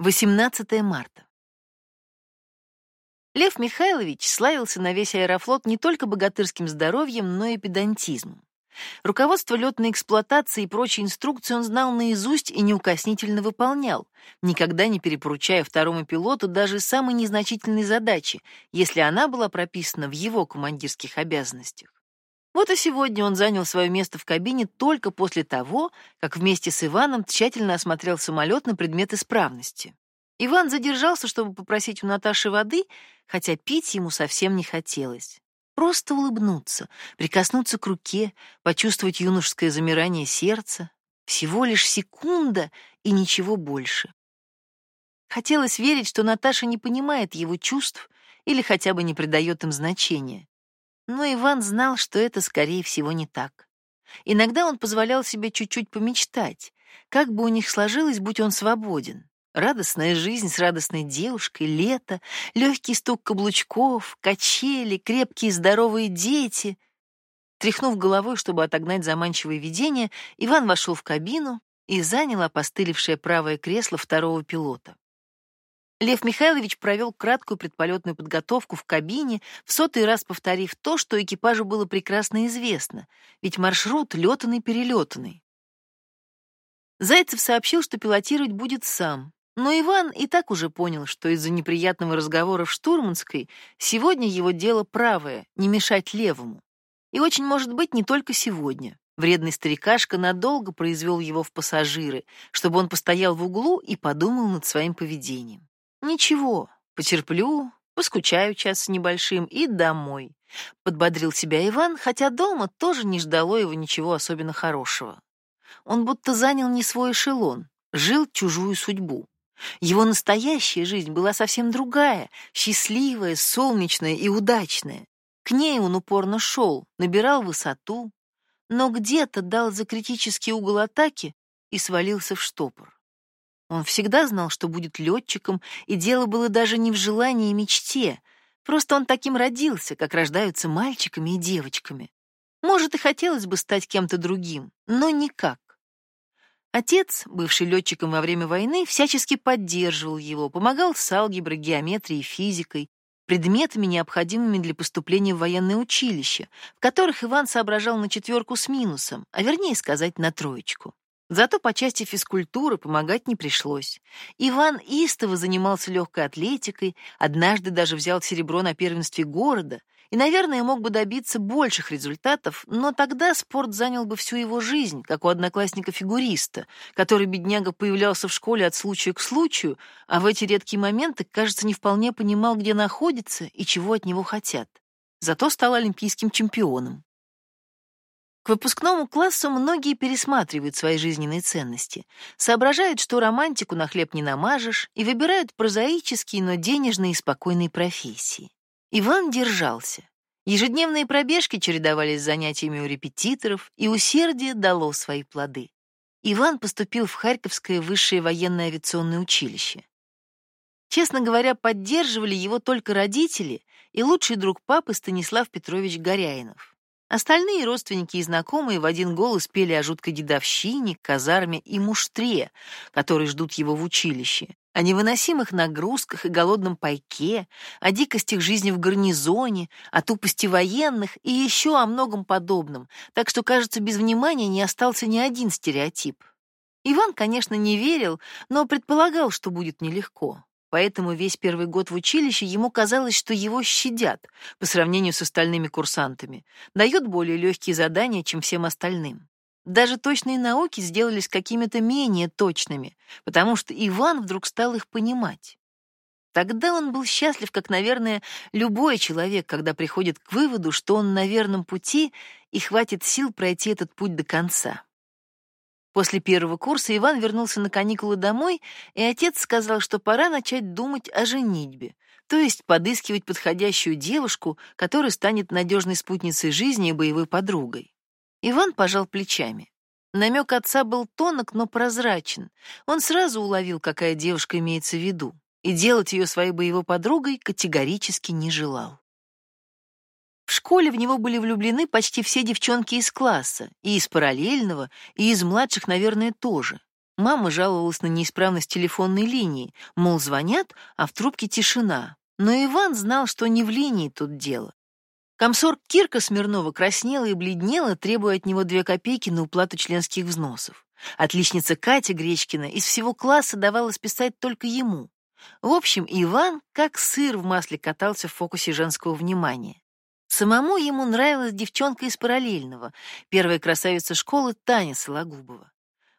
18 марта. Лев Михайлович славился на весь аэрофлот не только богатырским здоровьем, но и педантизмом. Руководство летной эксплуатации и прочие инструкции он знал наизусть и неукоснительно выполнял, никогда не перепоручая второму пилоту даже самой незначительной задачи, если она была прописана в его командирских обязанностях. Вот и сегодня он занял свое место в кабине только после того, как вместе с Иваном тщательно осмотрел самолет на предмет исправности. Иван задержался, чтобы попросить у Наташи воды, хотя пить ему совсем не хотелось. Просто улыбнуться, прикоснуться к руке, почувствовать юношеское замирание сердца. Всего лишь секунда и ничего больше. Хотелось верить, что Наташа не понимает его чувств или хотя бы не придает им значения. Но Иван знал, что это, скорее всего, не так. Иногда он позволял себе чуть-чуть помечтать, как бы у них сложилось, будь он свободен. Радостная жизнь с радостной девушкой, лето, легкий стук каблучков, качели, крепкие здоровые дети. Тряхнув головой, чтобы отогнать заманчивое видение, Иван вошел в кабину и занял опостылевшее правое кресло второго пилота. Лев Михайлович провел краткую предполетную подготовку в кабине, в сотый раз повторив то, что экипажу было прекрасно известно, ведь маршрут летанный-перелетанный. Зайцев сообщил, что пилотировать будет сам, но Иван и так уже понял, что из-за неприятного разговора в штурманской сегодня его дело правое — не мешать левому. И очень может быть не только сегодня. Вредный старикашка надолго произвел его в пассажиры, чтобы он постоял в углу и подумал над своим поведением. Ничего, потерплю, поскучаю час с небольшим и домой. Подбодрил себя Иван, хотя дома тоже не ждало его ничего особенно хорошего. Он будто занял не свой эшелон, жил чужую судьбу. Его настоящая жизнь была совсем другая, счастливая, солнечная и удачная. К ней он упорно шел, набирал высоту, но где-то дал за критический угол атаки и свалился в штопор. Он всегда знал, что будет летчиком, и дело было даже не в желании и мечте. Просто он таким родился, как рождаются мальчиками и девочками. Может, и хотелось бы стать кем-то другим, но никак. Отец, бывший летчиком во время войны, всячески поддерживал его, помогал с алгеброй, геометрией, физикой, предметами, необходимыми для поступления в военное училище, в которых Иван соображал на четверку с минусом, а вернее сказать, на троечку. Зато по части физкультуры помогать не пришлось. Иван истово занимался легкой атлетикой, однажды даже взял серебро на первенстве города и, наверное, мог бы добиться больших результатов, но тогда спорт занял бы всю его жизнь, как у одноклассника-фигуриста, который, бедняга, появлялся в школе от случая к случаю, а в эти редкие моменты, кажется, не вполне понимал, где находится и чего от него хотят. Зато стал олимпийским чемпионом. К выпускному классу многие пересматривают свои жизненные ценности, соображают, что романтику на хлеб не намажешь, и выбирают прозаические, но денежные и спокойные профессии. Иван держался. Ежедневные пробежки чередовались с занятиями у репетиторов, и усердие дало свои плоды. Иван поступил в Харьковское высшее военное авиационное училище. Честно говоря, поддерживали его только родители и лучший друг папы Станислав Петрович Горяинов. Остальные родственники и знакомые в один голос пели о жуткой дедовщине, казарме и муштре, которые ждут его в училище, о невыносимых нагрузках и голодном пайке, о дикостях жизни в гарнизоне, о тупости военных и еще о многом подобном, так что, кажется, без внимания не остался ни один стереотип. Иван, конечно, не верил, но предполагал, что будет нелегко. Поэтому весь первый год в училище ему казалось, что его щадят по сравнению с остальными курсантами, дают более легкие задания, чем всем остальным. Даже точные науки сделались какими-то менее точными, потому что Иван вдруг стал их понимать. Тогда он был счастлив, как, наверное, любой человек, когда приходит к выводу, что он на верном пути и хватит сил пройти этот путь до конца. После первого курса Иван вернулся на каникулы домой, и отец сказал, что пора начать думать о женитьбе, то есть подыскивать подходящую девушку, которая станет надежной спутницей жизни и боевой подругой. Иван пожал плечами. Намек отца был тонок, но прозрачен. Он сразу уловил, какая девушка имеется в виду, и делать ее своей боевой подругой категорически не желал. В школе в него были влюблены почти все девчонки из класса, и из параллельного, и из младших, наверное, тоже. Мама жаловалась на неисправность телефонной линии, мол, звонят, а в трубке тишина. Но Иван знал, что не в линии тут дело. Комсорг Кирка Смирнова краснела и бледнела, требуя от него две копейки на уплату членских взносов. Отличница Катя Гречкина из всего класса давала списать только ему. В общем, Иван как сыр в масле катался в фокусе женского внимания. Самому ему нравилась девчонка из параллельного, первая красавица школы Таня Сологубова.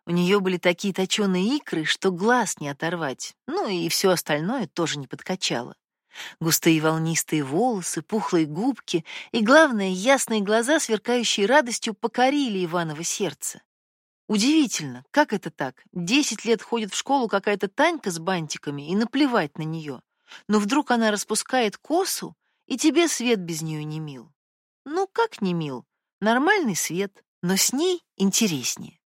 У нее были такие точеные икры, что глаз не оторвать, ну и все остальное тоже не подкачало. Густые волнистые волосы, пухлые губки и, главное, ясные глаза, сверкающие радостью, покорили Иваново сердце. Удивительно, как это так? Десять лет ходит в школу какая-то Танька с бантиками, и наплевать на нее. Но вдруг она распускает косу, и тебе свет без нее не мил. Ну, как не мил? Нормальный свет, но с ней интереснее.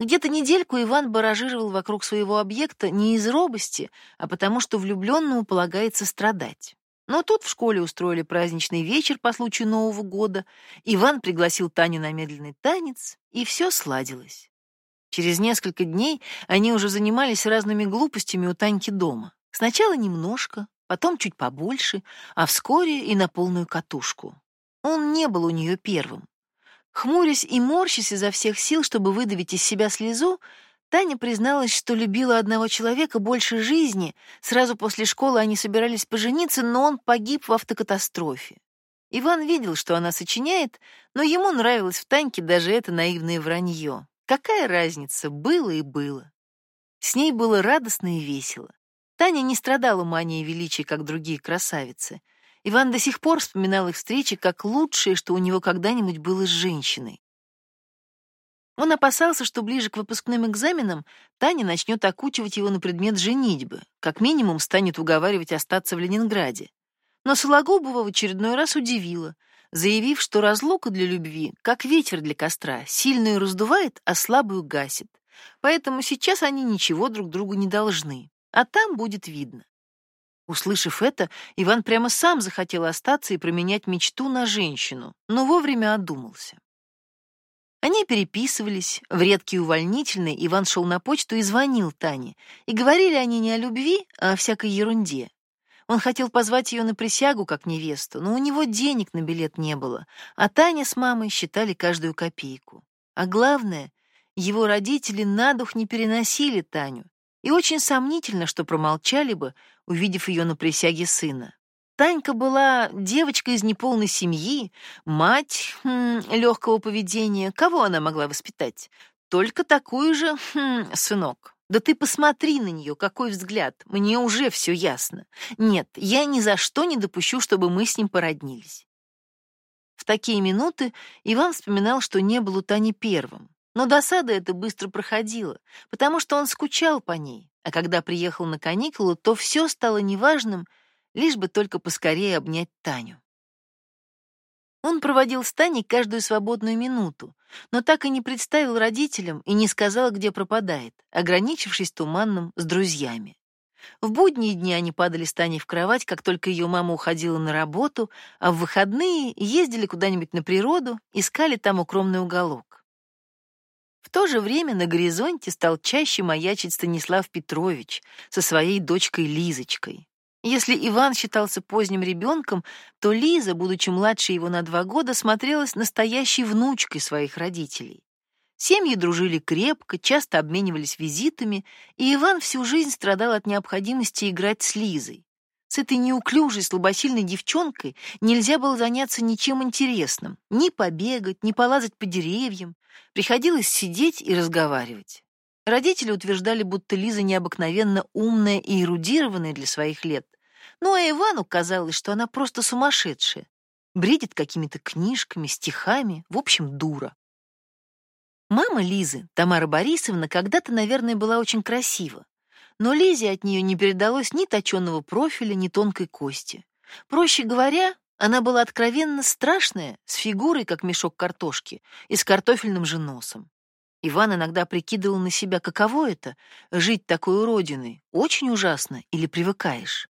Где-то недельку Иван баражировал вокруг своего объекта не из робости, а потому что влюбленному полагается страдать. Но тут в школе устроили праздничный вечер по случаю Нового года. Иван пригласил Таню на медленный танец, и все сладилось. Через несколько дней они уже занимались разными глупостями у Таньки дома. Сначала немножко, потом чуть побольше, а вскоре и на полную катушку. Он не был у нее первым. Хмурясь и морщась изо всех сил, чтобы выдавить из себя слезу, Таня призналась, что любила одного человека больше жизни. Сразу после школы они собирались пожениться, но он погиб в автокатастрофе. Иван видел, что она сочиняет, но ему нравилось в Таньке даже это наивное вранье. Какая разница, было и было. С ней было радостно и весело. Таня не страдала манией величия, как другие красавицы. Иван до сих пор вспоминал их встречи как лучшее, что у него когда-нибудь было с женщиной. Он опасался, что ближе к выпускным экзаменам Таня начнет окучивать его на предмет женитьбы, как минимум станет уговаривать остаться в Ленинграде. Но Сологубова в очередной раз удивила, заявив, что разлука для любви, как ветер для костра, сильную раздувает, а слабую гасит. Поэтому сейчас они ничего друг другу не должны, а там будет видно. Услышав это, Иван прямо сам захотел остаться и променять мечту на женщину, но вовремя одумался. Они переписывались, в редкие увольнительные Иван шел на почту и звонил Тане, и говорили они не о любви, а о всякой ерунде. Он хотел позвать ее на присягу как невесту, но у него денег на билет не было, а Таня с мамой считали каждую копейку. А главное, его родители на дух не переносили Таню, и очень сомнительно, что промолчали бы, увидев ее на присяге сына. Танька была девочкой из неполной семьи, мать хм, легкого поведения. Кого она могла воспитать? Только такую же, хм, сынок. Да ты посмотри на нее, какой взгляд. Мне уже все ясно. Нет, я ни за что не допущу, чтобы мы с ним породнились. В такие минуты Иван вспоминал, что не был у Тани первым. Но досада эта быстро проходила, потому что он скучал по ней, а когда приехал на каникулы, то все стало неважным — лишь бы только поскорее обнять Таню. Он проводил с Таней каждую свободную минуту, но так и не представил родителям и не сказал, где пропадает, ограничившись туманным с друзьями. В будние дни они падали с Таней в кровать, как только ее мама уходила на работу, а в выходные ездили куда-нибудь на природу, искали там укромный уголок. В то же время на горизонте стал чаще маячить Станислав Петрович со своей дочкой Лизочкой. Если Иван считался поздним ребенком, то Лиза, будучи младше его на два года, смотрелась настоящей внучкой своих родителей. Семьи дружили крепко, часто обменивались визитами, и Иван всю жизнь страдал от необходимости играть с Лизой. С этой неуклюжей, слабосильной девчонкой нельзя было заняться ничем интересным, ни побегать, ни полазать по деревьям. Приходилось сидеть и разговаривать. Родители утверждали, будто Лиза необыкновенно умная и эрудированная для своих лет. Ну а Ивану казалось, что она просто сумасшедшая. Бредит какими-то книжками, стихами, в общем, дура. Мама Лизы, Тамара Борисовна, когда-то, наверное, была очень красива. Но Лизе от нее не передалось ни точенного профиля, ни тонкой кости. Проще говоря, она была откровенно страшная, с фигурой, как мешок картошки, и с картофельным же носом. Иван иногда прикидывал на себя, каково это — жить такой уродиной. Очень ужасно или привыкаешь?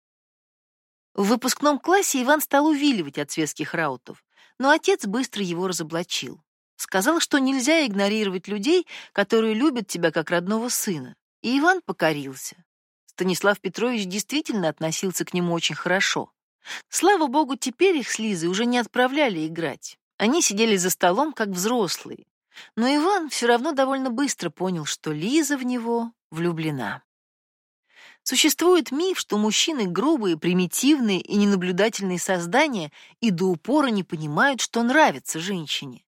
В выпускном классе Иван стал увиливать от светских раутов, но отец быстро его разоблачил. Сказал, что нельзя игнорировать людей, которые любят тебя как родного сына. И Иван покорился. Станислав Петрович действительно относился к нему очень хорошо. Слава богу, теперь их с Лизой уже не отправляли играть. Они сидели за столом, как взрослые. Но Иван все равно довольно быстро понял, что Лиза в него влюблена. Существует миф, что мужчины грубые, примитивные и ненаблюдательные создания и до упора не понимают, что нравится женщине.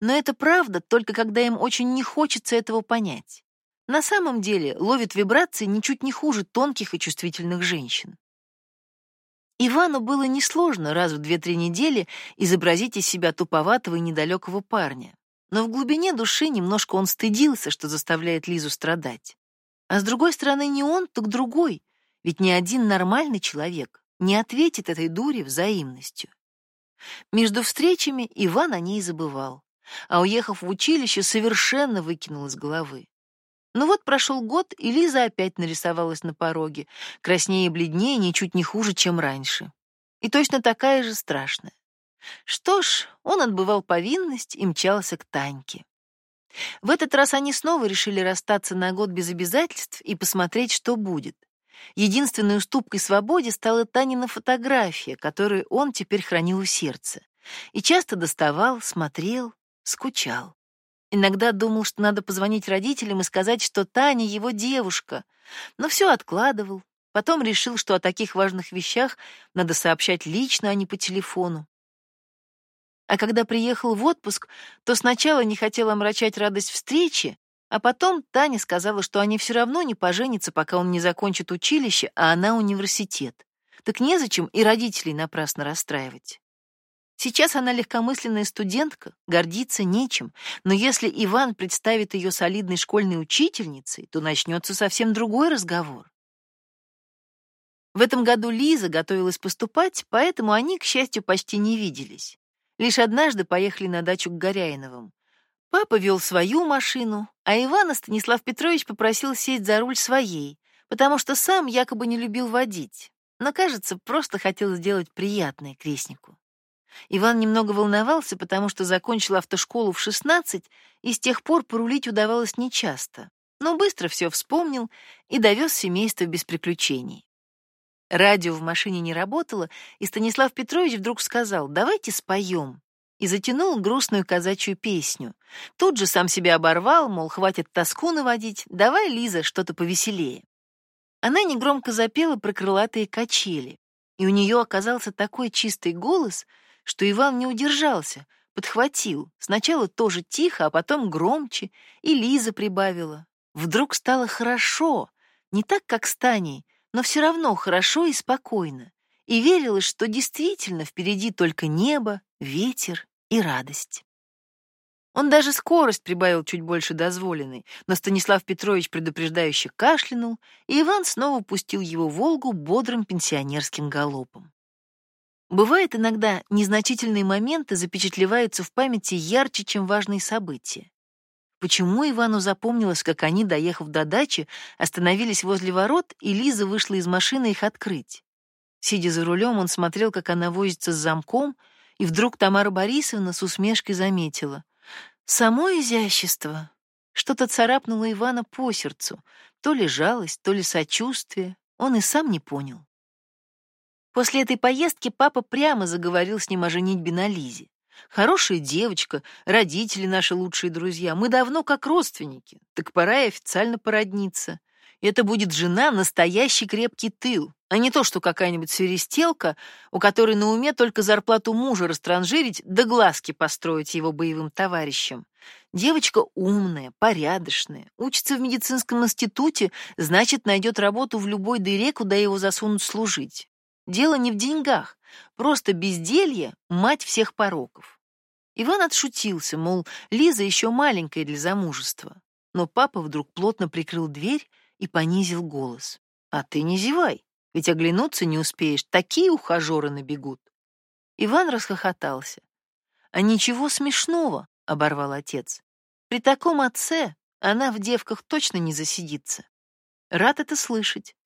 Но это правда только когда им очень не хочется этого понять. На самом деле ловит вибрации ничуть не хуже тонких и чувствительных женщин. Ивану было несложно раз в две-три недели изобразить из себя туповатого и недалекого парня. Но в глубине души немножко он стыдился, что заставляет Лизу страдать. А с другой стороны, не он, так другой, ведь ни один нормальный человек не ответит этой дуре взаимностью. Между встречами Иван о ней забывал, а уехав в училище, совершенно выкинул из головы. Ну вот прошел год, и Лиза опять нарисовалась на пороге, краснее и бледнее, ничуть не хуже, чем раньше. И точно такая же страшная. Что ж, он отбывал повинность и мчался к Таньке. В этот раз они снова решили расстаться на год без обязательств и посмотреть, что будет. Единственной уступкой свободе стала Танина фотография, которую он теперь хранил у сердца. И часто доставал, смотрел, скучал. Иногда думал, что надо позвонить родителям и сказать, что Таня его девушка, но все откладывал. Потом решил, что о таких важных вещах надо сообщать лично, а не по телефону. А когда приехал в отпуск, то сначала не хотел омрачать радость встречи, а потом Таня сказала, что они все равно не поженятся, пока он не закончит училище, а она университет. Так незачем и родителей напрасно расстраивать. Сейчас она легкомысленная студентка, гордиться нечем, но если Иван представит ее солидной школьной учительницей, то начнется совсем другой разговор. В этом году Лиза готовилась поступать, поэтому они, к счастью, почти не виделись. Лишь однажды поехали на дачу к Горяиновым. Папа вел свою машину, а Ивана Станислав Петрович попросил сесть за руль своей, потому что сам якобы не любил водить, но, кажется, просто хотел сделать приятное крестнику. Иван немного волновался, потому что закончил автошколу в 16, и с тех пор порулить удавалось нечасто, но быстро все вспомнил и довез семейство без приключений. Радио в машине не работало, и Станислав Петрович вдруг сказал «давайте споем» и затянул грустную казачью песню. Тут же сам себя оборвал, мол, хватит тоску наводить, давай, Лиза, что-то повеселее. Она негромко запела про крылатые качели, и у нее оказался такой чистый голос — что Иван не удержался, подхватил, сначала тоже тихо, а потом громче, и Лиза прибавила. Вдруг стало хорошо, не так, как с Таней, но все равно хорошо и спокойно, и верилось, что действительно впереди только небо, ветер и радость. Он даже скорость прибавил чуть больше дозволенной, но Станислав Петрович предупреждающе кашлянул, и Иван снова пустил его Волгу бодрым пенсионерским галопом. Бывает иногда незначительные моменты запечатлеваются в памяти ярче, чем важные события. Почему Ивану запомнилось, как они, доехав до дачи, остановились возле ворот, и Лиза вышла из машины их открыть? Сидя за рулем, он смотрел, как она возится с замком, и вдруг Тамара Борисовна с усмешкой заметила. Само изящество. Что-то царапнуло Ивана по сердцу, то ли жалость, то ли сочувствие, он и сам не понял. После этой поездки папа прямо заговорил с ним о женитьбе на Лизе. Хорошая девочка, родители наши лучшие друзья, мы давно как родственники, так пора и официально породниться. Это будет жена настоящий крепкий тыл, а не то, что какая-нибудь свиристелка, у которой на уме только зарплату мужа растранжирить да глазки построить его боевым товарищам. Девочка умная, порядочная, учится в медицинском институте, значит, найдет работу в любой дыре, куда его засунут служить. Дело не в деньгах, просто безделье — мать всех пороков. Иван отшутился, мол, Лиза еще маленькая для замужества. Но папа вдруг плотно прикрыл дверь и понизил голос. «А ты не зевай, ведь оглянуться не успеешь, такие ухажеры набегут». Иван расхохотался. «А ничего смешного», — оборвал отец. «При таком отце она в девках точно не засидится. Рад это слышать».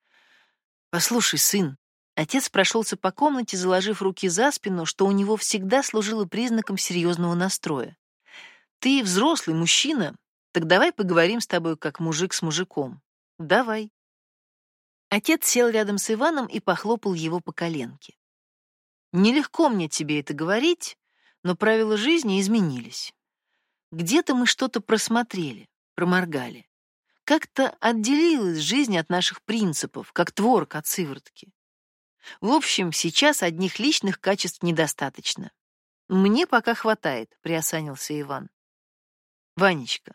«Послушай, сын», Отец прошелся по комнате, заложив руки за спину, что у него всегда служило признаком серьезного настроя. Ты взрослый мужчина, так давай поговорим с тобой как мужик с мужиком. Давай. Отец сел рядом с Иваном и похлопал его по коленке. Нелегко мне тебе это говорить, но правила жизни изменились. Где-то мы что-то просмотрели, проморгали. Как-то отделилась жизнь от наших принципов, как творог от сыворотки. В общем, сейчас одних личных качеств недостаточно. Мне пока хватает, приосанился Иван. Ванечка,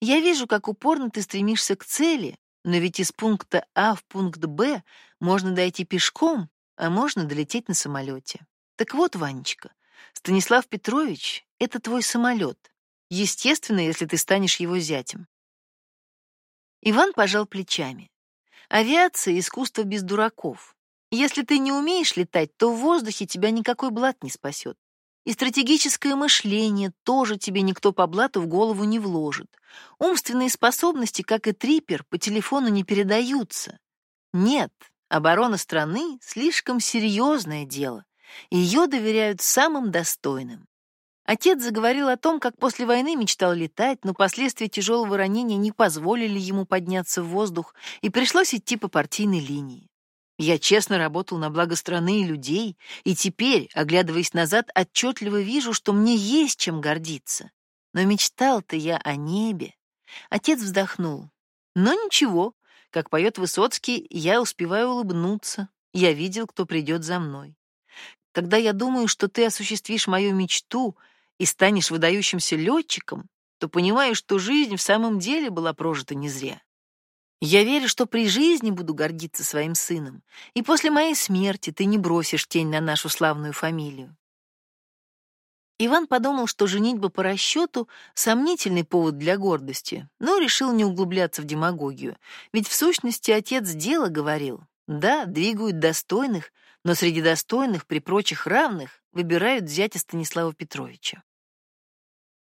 я вижу, как упорно ты стремишься к цели, но ведь из пункта А в пункт Б можно дойти пешком, а можно долететь на самолете. Так вот, Ванечка, Станислав Петрович — это твой самолет. Естественно, если ты станешь его зятем. Иван пожал плечами. Авиация — искусство без дураков. Если ты не умеешь летать, то в воздухе тебя никакой блат не спасет. И стратегическое мышление тоже тебе никто по блату в голову не вложит. Умственные способности, как и трипер, по телефону не передаются. Нет, оборона страны — слишком серьезное дело. Ее доверяют самым достойным. Отец заговорил о том, как после войны мечтал летать, но последствия тяжелого ранения не позволили ему подняться в воздух, и пришлось идти по партийной линии. Я честно работал на благо страны и людей, и теперь, оглядываясь назад, отчетливо вижу, что мне есть чем гордиться. Но мечтал-то я о небе. Отец вздохнул. Но ничего, как поет Высоцкий, я успеваю улыбнуться. Я видел, кто придет за мной. Когда я думаю, что ты осуществишь мою мечту и станешь выдающимся летчиком, то понимаю, что жизнь в самом деле была прожита не зря. Я верю, что при жизни буду гордиться своим сыном, и после моей смерти ты не бросишь тень на нашу славную фамилию. Иван подумал, что женитьба по расчету — сомнительный повод для гордости, но решил не углубляться в демагогию, ведь в сущности отец дела говорил. Да, двигают достойных, но среди достойных при прочих равных выбирают зятя Станислава Петровича.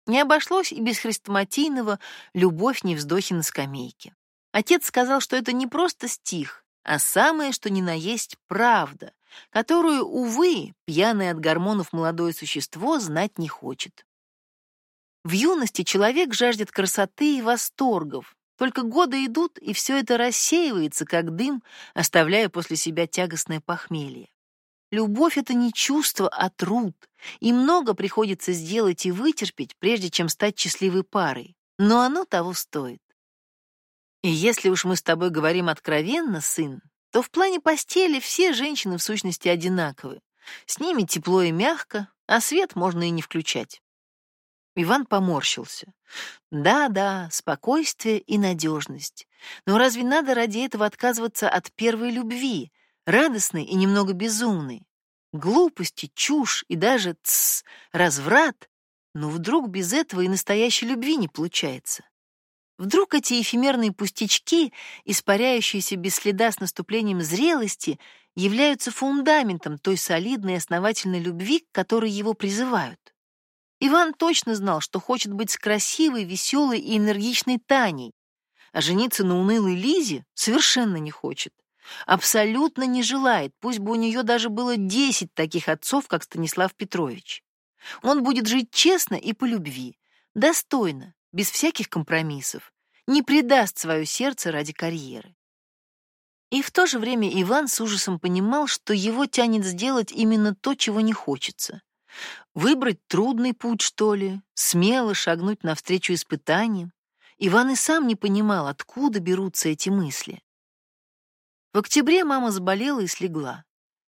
Не обошлось и без хрестоматийного «любовь не вздохи на скамейке». Отец сказал, что это не просто стих, а самое, что ни на есть, правда, которую, увы, пьяное от гормонов молодое существо знать не хочет. В юности человек жаждет красоты и восторгов, только годы идут, и все это рассеивается, как дым, оставляя после себя тягостное похмелье. Любовь — это не чувство, а труд, и много приходится сделать и вытерпеть, прежде чем стать счастливой парой, но оно того стоит. И если уж мы с тобой говорим откровенно, сын, то в плане постели все женщины в сущности одинаковы. С ними тепло и мягко, а свет можно и не включать. Иван поморщился. Да-да, спокойствие и надежность. Но разве надо ради этого отказываться от первой любви, радостной и немного безумной? Глупости, чушь и даже тс, разврат. Но вдруг без этого и настоящей любви не получается. Вдруг эти эфемерные пустячки, испаряющиеся без следа с наступлением зрелости, являются фундаментом той солидной и основательной любви, к которой его призывают. Иван точно знал, что хочет быть с красивой, веселой и энергичной Таней, а жениться на унылой Лизе совершенно не хочет. Абсолютно не желает, пусть бы у нее даже было десять таких отцов, как Станислав Петрович. Он будет жить честно и по любви, достойно, без всяких компромиссов, не предаст свое сердце ради карьеры. И в то же время Иван с ужасом понимал, что его тянет сделать именно то, чего не хочется. Выбрать трудный путь, что ли, смело шагнуть навстречу испытаниям. Иван и сам не понимал, откуда берутся эти мысли. В октябре мама заболела и слегла.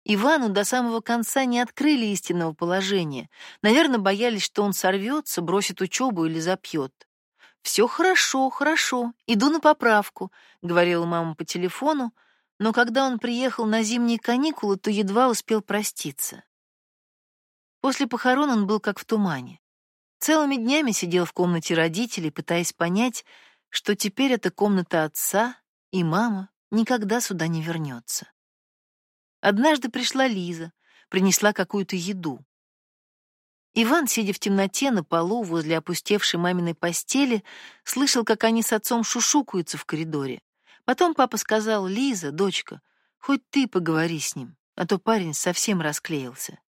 Ивану до самого конца не открыли истинного положения. Наверное, боялись, что он сорвется, бросит учебу или запьет. «Все хорошо, хорошо, иду на поправку», — говорила мама по телефону, но когда он приехал на зимние каникулы, то едва успел проститься. После похорон он был как в тумане. Целыми днями сидел в комнате родителей, пытаясь понять, что теперь это комната отца, и мама никогда сюда не вернется. Однажды пришла Лиза, принесла какую-то еду. Иван, сидя в темноте на полу возле опустевшей маминой постели, слышал, как они с отцом шушукаются в коридоре. Потом папа сказал, «Лиза, дочка, хоть ты поговори с ним, а то парень совсем расклеился».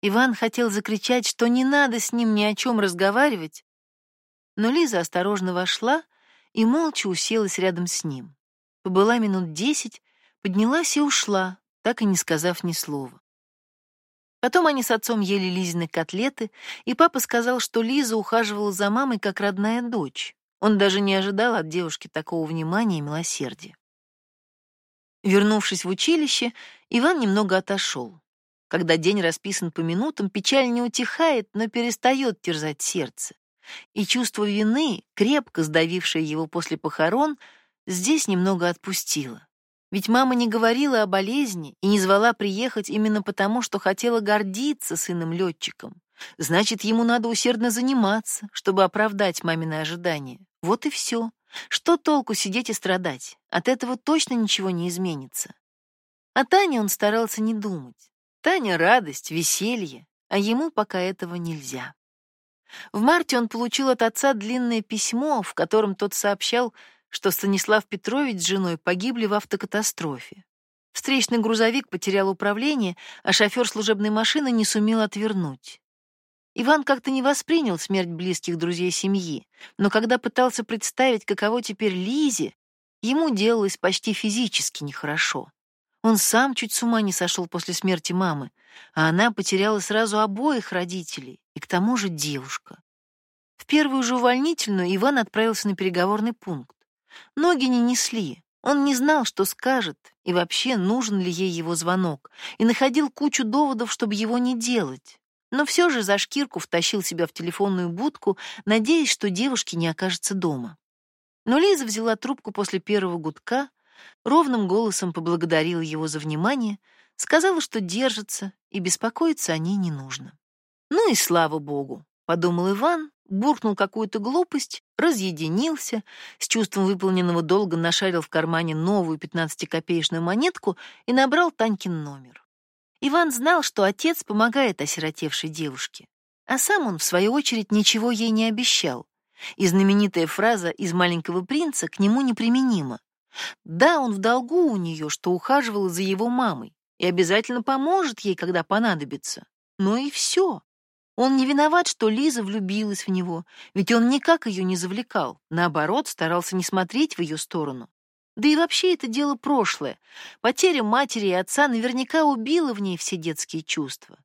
Иван хотел закричать, что не надо с ним ни о чем разговаривать, Но Лиза осторожно вошла и молча уселась рядом с ним. Побыла минут десять, поднялась и ушла, так и не сказав ни слова. Потом они с отцом ели Лизины котлеты, и папа сказал, что Лиза ухаживала за мамой как родная дочь. Он даже не ожидал от девушки такого внимания и милосердия. Вернувшись в училище, Иван немного отошел. Когда день расписан по минутам, печаль не утихает, но перестает терзать сердце. И чувство вины, крепко сдавившее его после похорон, здесь немного отпустило. Ведь мама не говорила о болезни и не звала приехать именно потому, что хотела гордиться сыном-летчиком. Значит, ему надо усердно заниматься, чтобы оправдать мамины ожидания. Вот и все. Что толку сидеть и страдать? От этого точно ничего не изменится. О Тане он старался не думать. Таня — радость, веселье, а ему пока этого нельзя. В марте он получил от отца длинное письмо, в котором тот сообщал, что Станислав Петрович с женой погибли в автокатастрофе. Встречный грузовик потерял управление, а шофер служебной машины не сумел отвернуть. Иван как-то не воспринял смерть близких друзей семьи, но когда пытался представить, каково теперь Лизе, ему делалось почти физически нехорошо. Он сам чуть с ума не сошел после смерти мамы, а она потеряла сразу обоих родителей, и к тому же девушка. В первую же увольнительную Иван отправился на переговорный пункт. Ноги не несли, он не знал, что скажет, и вообще нужен ли ей его звонок, и находил кучу доводов, чтобы его не делать. Но все же за шкирку втащил себя в телефонную будку, надеясь, что девушки не окажется дома. Но Лиза взяла трубку после первого гудка, ровным голосом поблагодарила его за внимание, сказала, что держится, и беспокоиться о ней не нужно. «Ну и слава богу», — подумал Иван, буркнул какую-то глупость, разъединился, с чувством выполненного долга нашарил в кармане новую пятнадцатикопеечную монетку и набрал Танькин номер. Иван знал, что отец помогает осиротевшей девушке, а сам он, в свою очередь, ничего ей не обещал, и знаменитая фраза из «Маленького принца» к нему неприменима. Да, он в долгу у нее, что ухаживал за его мамой, и обязательно поможет ей, когда понадобится. Но и все. Он не виноват, что Лиза влюбилась в него, ведь он никак ее не завлекал, наоборот, старался не смотреть в ее сторону. Да и вообще это дело прошлое. Потеря матери и отца наверняка убила в ней все детские чувства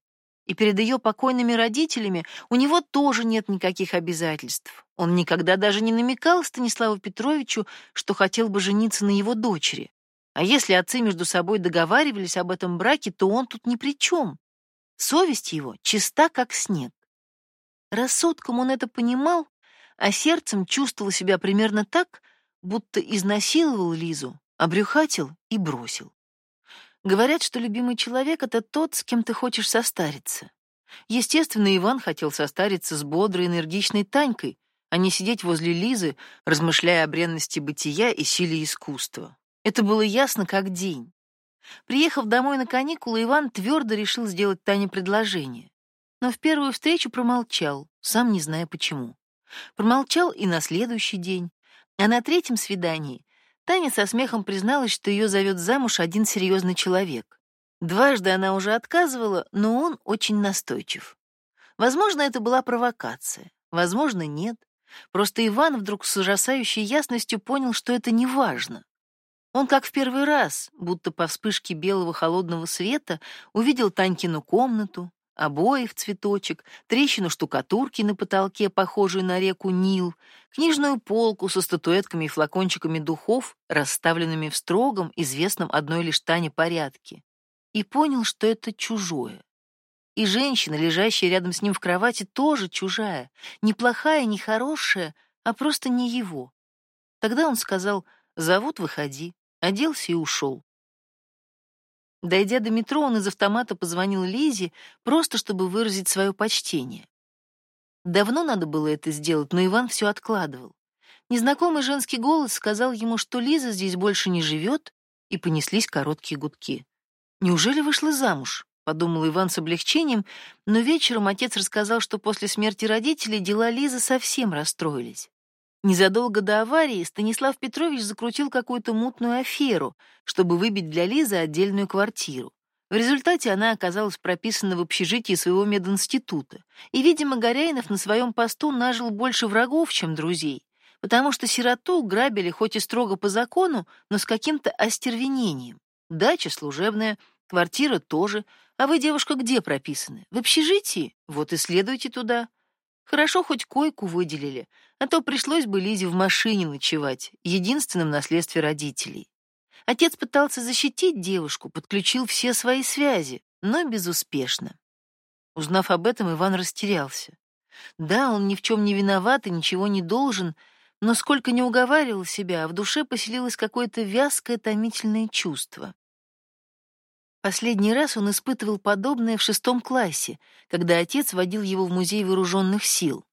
и перед ее покойными родителями у него тоже нет никаких обязательств. Он никогда даже не намекал Станиславу Петровичу, что хотел бы жениться на его дочери. А если отцы между собой договаривались об этом браке, то он тут ни при чем. Совесть его чиста, как снег. Рассудком он это понимал, а сердцем чувствовал себя примерно так, будто изнасиловал Лизу, обрюхатил и бросил. Говорят, что любимый человек — это тот, с кем ты хочешь состариться. Естественно, Иван хотел состариться с бодрой, энергичной Танькой, а не сидеть возле Лизы, размышляя о бренности бытия и силе искусства. Это было ясно как день. Приехав домой на каникулы, Иван твердо решил сделать Тане предложение. Но в первую встречу промолчал, сам не зная почему. Промолчал и на следующий день. А на третьем свидании Таня со смехом призналась, что ее зовет замуж один серьезный человек. Дважды она уже отказывала, но он очень настойчив. Возможно, это была провокация, возможно, нет. Просто Иван вдруг с ужасающей ясностью понял, что это не важно. Он, как в первый раз, будто по вспышке белого холодного света, увидел Танькину комнату, обои в цветочек, трещину штукатурки на потолке, похожую на реку Нил, книжную полку со статуэтками и флакончиками духов, расставленными в строгом, известном одной лишь Тане порядке, и понял, что это чужое. И женщина, лежащая рядом с ним в кровати, тоже чужая, не плохая, не хорошая, а просто не его. Тогда он сказал «Зовут, выходи», оделся и ушел. Дойдя до метро, он из автомата позвонил Лизе, просто чтобы выразить свое почтение. Давно надо было это сделать, но Иван все откладывал. Незнакомый женский голос сказал ему, что Лиза здесь больше не живет, и понеслись короткие гудки. «Неужели вышла замуж?» — подумал Иван с облегчением, но вечером отец рассказал, что после смерти родителей дела Лизы совсем расстроились. Незадолго до аварии Станислав Петрович закрутил какую-то мутную аферу, чтобы выбить для Лизы отдельную квартиру. В результате она оказалась прописана в общежитии своего мединститута, и, видимо, Горяинов на своем посту нажил больше врагов, чем друзей, потому что сироту грабили хоть и строго по закону, но с каким-то остервенением. Дача служебная, квартира тоже. А вы, девушка, где прописаны? В общежитии? Вот и следуйте туда. Хорошо, хоть койку выделили, а то пришлось бы Лизе в машине ночевать, единственном наследстве родителей. Отец пытался защитить девушку, подключил все свои связи, но безуспешно. Узнав об этом, Иван растерялся. Да, он ни в чем не виноват и ничего не должен, но сколько не уговаривал себя, в душе поселилось какое-то вязкое томительное чувство. Последний раз он испытывал подобное в шестом классе, когда отец водил его в музей вооруженных сил.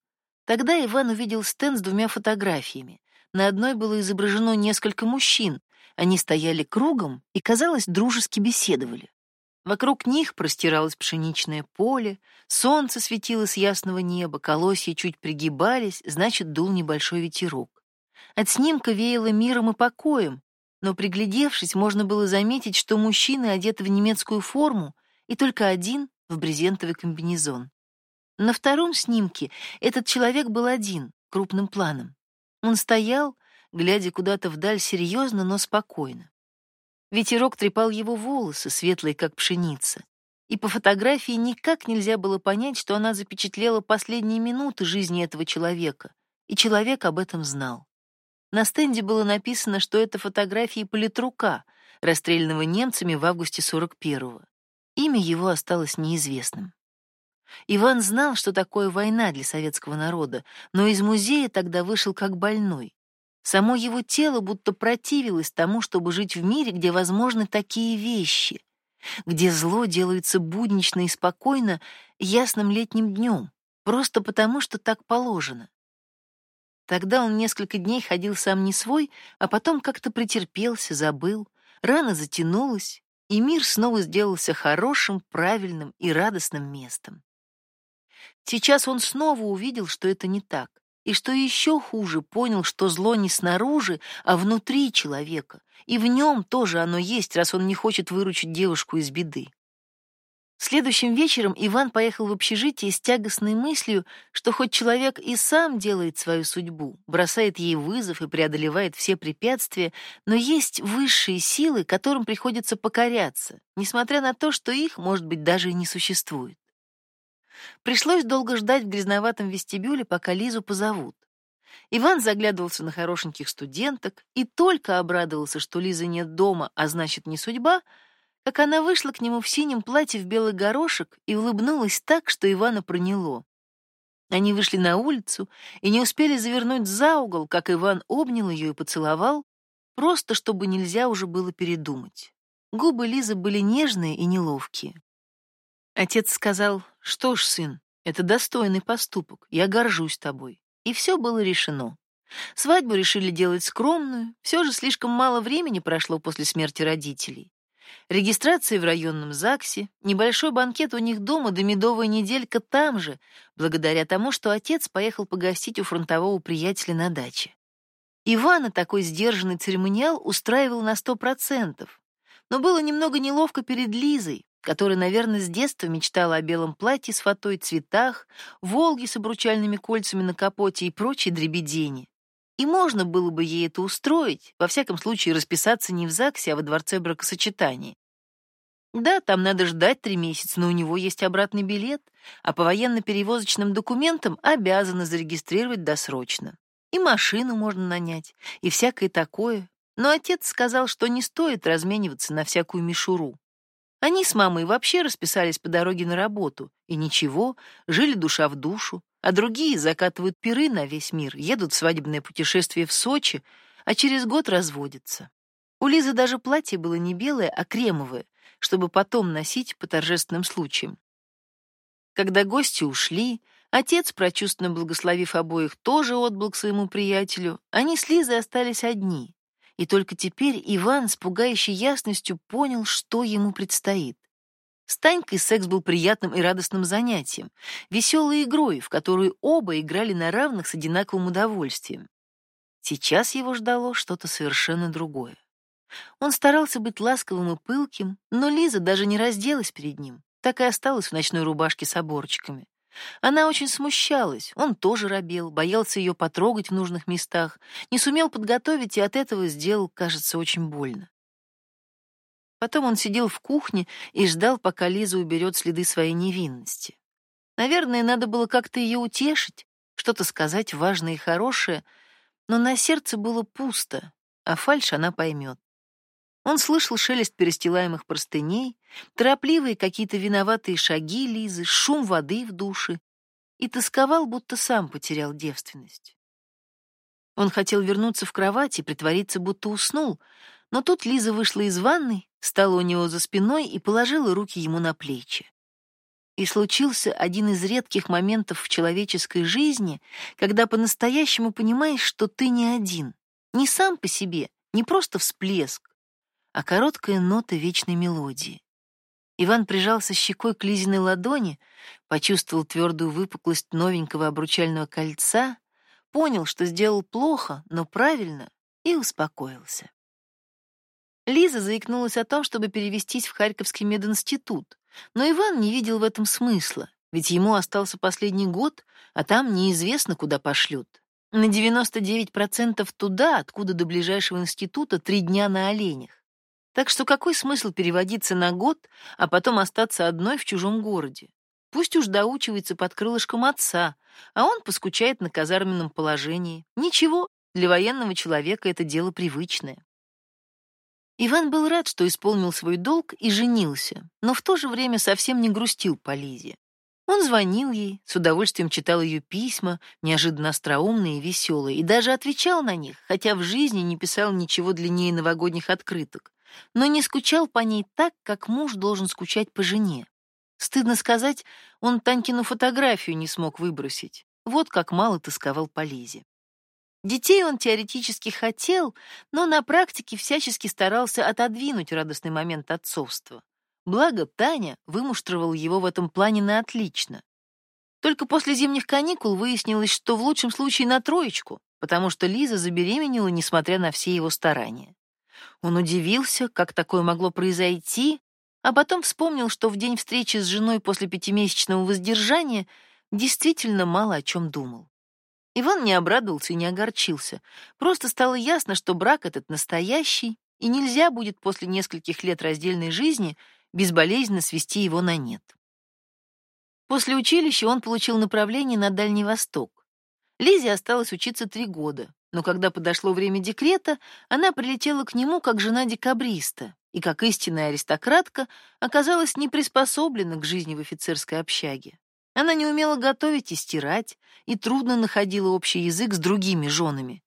Тогда Иван увидел стенд с двумя фотографиями. На одной было изображено несколько мужчин, они стояли кругом и, казалось, дружески беседовали. Вокруг них простиралось пшеничное поле, солнце светило с ясного неба, колосья чуть пригибались, значит, дул небольшой ветерок. От снимка веяло миром и покоем, но, приглядевшись, можно было заметить, что мужчины одеты в немецкую форму, и только один — в брезентовый комбинезон. На втором снимке этот человек был один, крупным планом. Он стоял, глядя куда-то вдаль серьезно, но спокойно. Ветерок трепал его волосы, светлые, как пшеница. И по фотографии никак нельзя было понять, что она запечатлела последние минуты жизни этого человека, и человек об этом знал. На стенде было написано, что это фотографии политрука, расстрелянного немцами в августе 41-го. Имя его осталось неизвестным. Иван знал, что такое война для советского народа, но из музея тогда вышел как больной. Само его тело будто противилось тому, чтобы жить в мире, где возможны такие вещи, где зло делается буднично и спокойно ясным летним днем, просто потому, что так положено. Тогда он несколько дней ходил сам не свой, а потом как-то претерпелся, забыл, рана затянулась, и мир снова сделался хорошим, правильным и радостным местом. Сейчас он снова увидел, что это не так. И что еще хуже, понял, что зло не снаружи, а внутри человека, и в нем тоже оно есть, раз он не хочет выручить девушку из беды. Следующим вечером Иван поехал в общежитие с тягостной мыслью, что хоть человек и сам делает свою судьбу, бросает ей вызов и преодолевает все препятствия, но есть высшие силы, которым приходится покоряться, несмотря на то, что их, может быть, даже и не существует. Пришлось долго ждать в грязноватом вестибюле, пока Лизу позовут. Иван заглядывался на хорошеньких студенток и только обрадовался, что Лизы нет дома, а значит, не судьба, как она вышла к нему в синем платье в белый горошек и улыбнулась так, что Ивана проняло. Они вышли на улицу и не успели завернуть за угол, как Иван обнял ее и поцеловал, просто чтобы нельзя уже было передумать. Губы Лизы были нежные и неловкие. Отец сказал, что ж, сын, это достойный поступок, я горжусь тобой. И все было решено. Свадьбу решили делать скромную, все же слишком мало времени прошло после смерти родителей. Регистрация в районном ЗАГСе, небольшой банкет у них дома да медовая неделька там же, благодаря тому, что отец поехал погостить у фронтового приятеля на даче. Ивана такой сдержанный церемониал устраивал на сто процентов, но было немного неловко перед Лизой, которая, наверное, с детства мечтала о белом платье с фатой, цветах, Волге с обручальными кольцами на капоте и прочей дребедени. И можно было бы ей это устроить, во всяком случае расписаться не в ЗАГСе, а во дворце бракосочетания. Да, там надо ждать три месяца, но у него есть обратный билет, а по военно-перевозочным документам обязаны зарегистрировать досрочно. И машину можно нанять, и всякое такое. Но отец сказал, что не стоит размениваться на всякую мишуру. Они с мамой вообще расписались по дороге на работу, и ничего, жили душа в душу, а другие закатывают пиры на весь мир, едут в свадебное путешествие в Сочи, а через год разводятся. У Лизы даже платье было не белое, а кремовое, чтобы потом носить по торжественным случаям. Когда гости ушли, отец, прочувственно благословив обоих, тоже отбыл к своему приятелю, они с Лизой остались одни. И только теперь Иван с пугающей ясностью понял, что ему предстоит. С Танькой секс был приятным и радостным занятием, веселой игрой, в которую оба играли на равных с одинаковым удовольствием. Сейчас его ждало что-то совершенно другое. Он старался быть ласковым и пылким, но Лиза даже не разделась перед ним, так и осталась в ночной рубашке с оборчиками. Она очень смущалась, он тоже робел, боялся ее потрогать в нужных местах, не сумел подготовить и от этого сделал, кажется, очень больно. Потом он сидел в кухне и ждал, пока Лиза уберет следы своей невинности. Наверное, надо было как-то ее утешить, что-то сказать важное и хорошее, но на сердце было пусто, а фальшь она поймет. Он слышал шелест перестилаемых простыней, торопливые какие-то виноватые шаги Лизы, шум воды в душе и тосковал, будто сам потерял девственность. Он хотел вернуться в кровать и притвориться, будто уснул, но тут Лиза вышла из ванной, стала у него за спиной и положила руки ему на плечи. И случился один из редких моментов в человеческой жизни, когда по-настоящему понимаешь, что ты не один, не сам по себе, не просто всплеск, а короткая нота вечной мелодии. Иван прижался щекой к Лизиной ладони, почувствовал твердую выпуклость новенького обручального кольца, понял, что сделал плохо, но правильно, и успокоился. Лиза заикнулась о том, чтобы перевестись в Харьковский мединститут, но Иван не видел в этом смысла, ведь ему остался последний год, а там неизвестно, куда пошлют. На 99% туда, откуда до ближайшего института три дня на оленях. Так что какой смысл переводиться на год, а потом остаться одной в чужом городе? Пусть уж доучивается под крылышком отца, а он поскучает на казарменном положении. Ничего, для военного человека это дело привычное. Иван был рад, что исполнил свой долг и женился, но в то же время совсем не грустил по Лизе. Он звонил ей, с удовольствием читал ее письма, неожиданно остроумные и веселые, и даже отвечал на них, хотя в жизни не писал ничего длиннее новогодних открыток но не скучал по ней так, как муж должен скучать по жене. Стыдно сказать, он Танькину фотографию не смог выбросить. Вот как мало тосковал по Лизе. Детей он теоретически хотел, но на практике всячески старался отодвинуть радостный момент отцовства. Благо, Таня вымуштровал его в этом плане на отлично. Только после зимних каникул выяснилось, что в лучшем случае на троечку, потому что Лиза забеременела, несмотря на все его старания. Он удивился, как такое могло произойти, а потом вспомнил, что в день встречи с женой после пятимесячного воздержания действительно мало о чем думал. Иван не обрадовался и не огорчился. Просто стало ясно, что брак этот настоящий, и нельзя будет после нескольких лет раздельной жизни безболезненно свести его на нет. После училища он получил направление на Дальний Восток. Лизе осталось учиться три года, но когда подошло время декрета, она прилетела к нему как жена декабриста и, как истинная аристократка, оказалась не приспособлена к жизни в офицерской общаге. Она не умела готовить и стирать, и трудно находила общий язык с другими женами.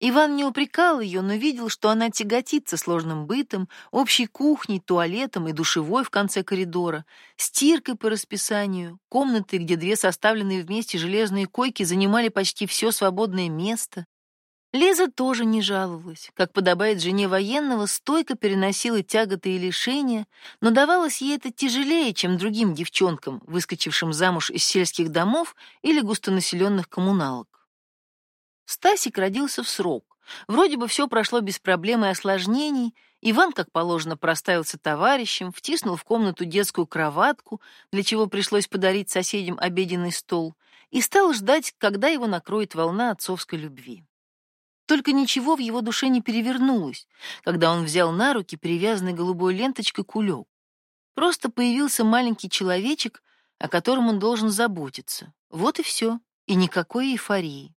Иван не упрекал ее, но видел, что она тяготится сложным бытом, общей кухней, туалетом и душевой в конце коридора, стиркой по расписанию, комнатой, где две составленные вместе железные койки занимали почти все свободное место, Лиза тоже не жаловалась, как подобает жене военного, стойко переносила тяготы и лишения, но давалось ей это тяжелее, чем другим девчонкам, выскочившим замуж из сельских домов или густонаселенных коммуналок. Стасик родился в срок. Вроде бы все прошло без проблем и осложнений. Иван, как положено, проставился товарищем, втиснул в комнату детскую кроватку, для чего пришлось подарить соседям обеденный стол, и стал ждать, когда его накроет волна отцовской любви. Только ничего в его душе не перевернулось, когда он взял на руки привязанный голубой ленточкой кулек. Просто появился маленький человечек, о котором он должен заботиться. Вот и все, и никакой эйфории.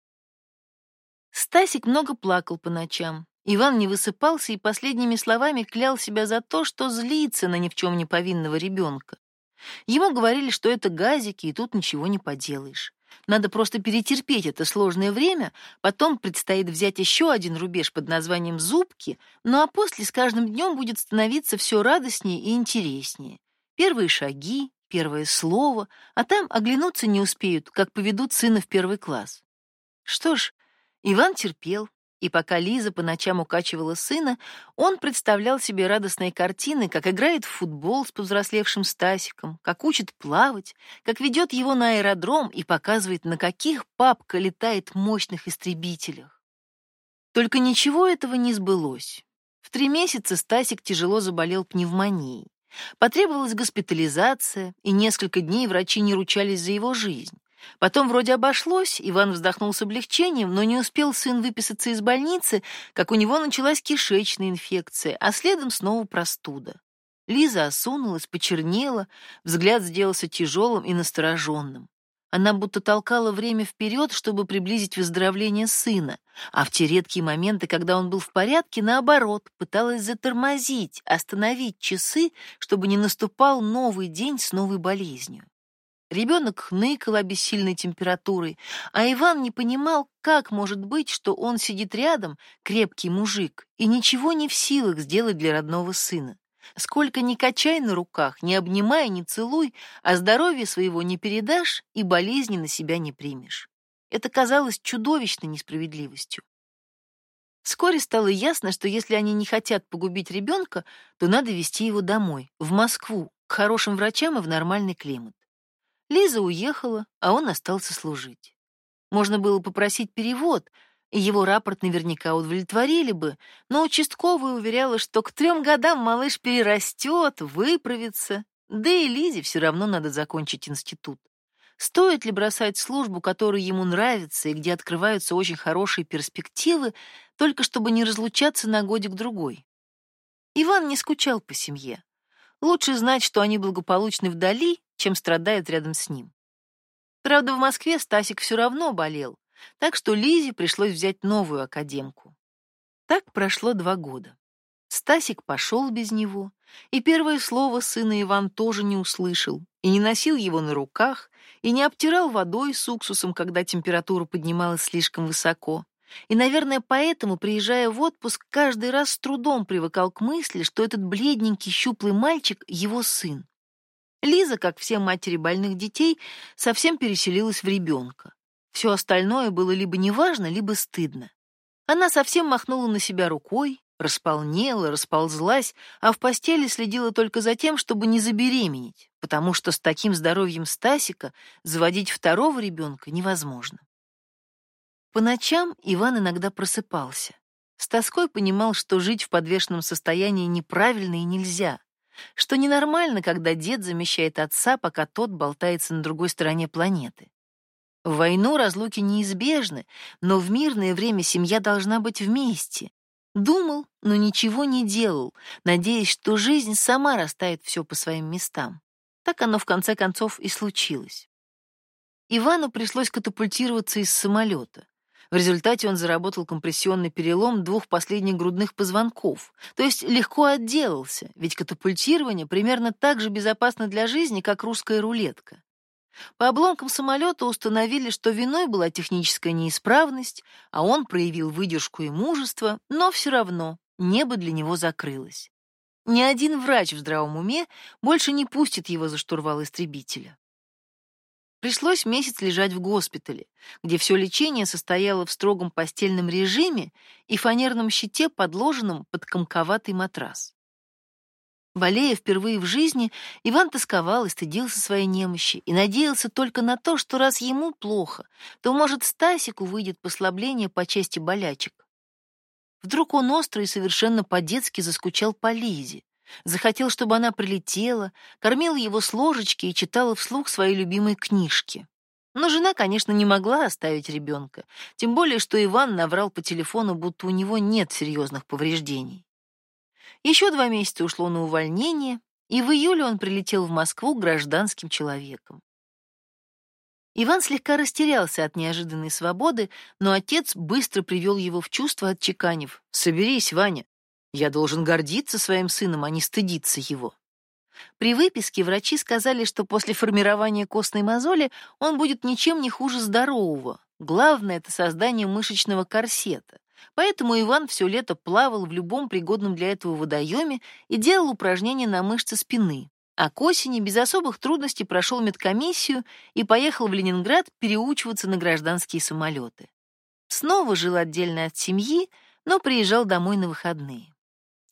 Стасик много плакал по ночам. Иван не высыпался и последними словами клял себя за то, что злится на ни в чем не повинного ребенка. Ему говорили, что это газики, и тут ничего не поделаешь. Надо просто перетерпеть это сложное время, потом предстоит взять еще один рубеж под названием «зубки», ну а после с каждым днем будет становиться все радостнее и интереснее. Первые шаги, первое слово, а там оглянуться не успеют, как поведут сына в первый класс. Что ж, Иван терпел, и пока Лиза по ночам укачивала сына, он представлял себе радостные картины, как играет в футбол с повзрослевшим Стасиком, как учит плавать, как ведет его на аэродром и показывает, на каких папка летает мощных истребителях. Только ничего этого не сбылось. В три месяца Стасик тяжело заболел пневмонией. Потребовалась госпитализация, и несколько дней врачи не ручались за его жизнь. Потом вроде обошлось, Иван вздохнул с облегчением, но не успел сын выписаться из больницы, как у него началась кишечная инфекция, а следом снова простуда. Лиза осунулась, почернела, взгляд сделался тяжелым и настороженным. Она будто толкала время вперед, чтобы приблизить выздоровление сына, а в те редкие моменты, когда он был в порядке, наоборот, пыталась затормозить, остановить часы, чтобы не наступал новый день с новой болезнью. Ребенок хныкал обессильной температурой, а Иван не понимал, как может быть, что он сидит рядом, крепкий мужик, и ничего не в силах сделать для родного сына. Сколько ни качай на руках, не обнимай, не целуй, а здоровье своего не передашь и болезни на себя не примешь. Это казалось чудовищной несправедливостью. Вскоре стало ясно, что если они не хотят погубить ребенка, то надо везти его домой, в Москву, к хорошим врачам и в нормальный климат. Лиза уехала, а он остался служить. Можно было попросить перевод — и его рапорт наверняка удовлетворили бы, но участковая уверяла, что к трем годам малыш перерастет, выправится, да и Лизе все равно надо закончить институт. Стоит ли бросать службу, которая ему нравится и где открываются очень хорошие перспективы, только чтобы не разлучаться на годик-другой? Иван не скучал по семье. Лучше знать, что они благополучны вдали, чем страдают рядом с ним. Правда, в Москве Стасик все равно болел, так что Лизе пришлось взять новую академку. Так прошло два года. Стасик пошел без него, и первое слово сына Иван тоже не услышал, и не носил его на руках, и не обтирал водой с уксусом, когда температура поднималась слишком высоко. И, наверное, поэтому, приезжая в отпуск, каждый раз с трудом привыкал к мысли, что этот бледненький, щуплый мальчик — его сын. Лиза, как все матери больных детей, совсем переселилась в ребенка. Все остальное было либо неважно, либо стыдно. Она совсем махнула на себя рукой, располнела, расползлась, а в постели следила только за тем, чтобы не забеременеть, потому что с таким здоровьем Стасика заводить второго ребенка невозможно. По ночам Иван иногда просыпался. С тоской понимал, что жить в подвешенном состоянии неправильно и нельзя, что ненормально, когда дед замещает отца, пока тот болтается на другой стороне планеты. В войну разлуки неизбежны, но в мирное время семья должна быть вместе. Думал, но ничего не делал, надеясь, что жизнь сама расставит все по своим местам. Так оно в конце концов и случилось. Ивану пришлось катапультироваться из самолета. В результате он заработал компрессионный перелом двух последних грудных позвонков, то есть легко отделался, ведь катапультирование примерно так же безопасно для жизни, как русская рулетка. По обломкам самолета установили, что виной была техническая неисправность, а он проявил выдержку и мужество, но все равно небо для него закрылось. Ни один врач в здравом уме больше не пустит его за штурвал истребителя. Пришлось месяц лежать в госпитале, где все лечение состояло в строгом постельном режиме и фанерном щите, подложенном под комковатый матрас. Болея впервые в жизни, Иван тосковал и стыдился своей немощи и надеялся только на то, что раз ему плохо, то, может, Стасику выйдет послабление по части болячек. Вдруг он остро и совершенно по-детски заскучал по Лизе, захотел, чтобы она прилетела, кормила его с ложечки и читала вслух свои любимые книжки. Но жена, конечно, не могла оставить ребенка, тем более, что Иван наврал по телефону, будто у него нет серьезных повреждений. Еще два месяца ушло на увольнение, и в июле он прилетел в Москву гражданским человеком. Иван слегка растерялся от неожиданной свободы, но отец быстро привел его в чувство, отчеканив. «Соберись, Ваня. Я должен гордиться своим сыном, а не стыдиться его». При выписке врачи сказали, что после формирования костной мозоли он будет ничем не хуже здорового. Главное — это создание мышечного корсета. Поэтому Иван все лето плавал в любом пригодном для этого водоеме и делал упражнения на мышцы спины. А к осени без особых трудностей прошел медкомиссию и поехал в Ленинград переучиваться на гражданские самолеты. Снова жил отдельно от семьи, но приезжал домой на выходные.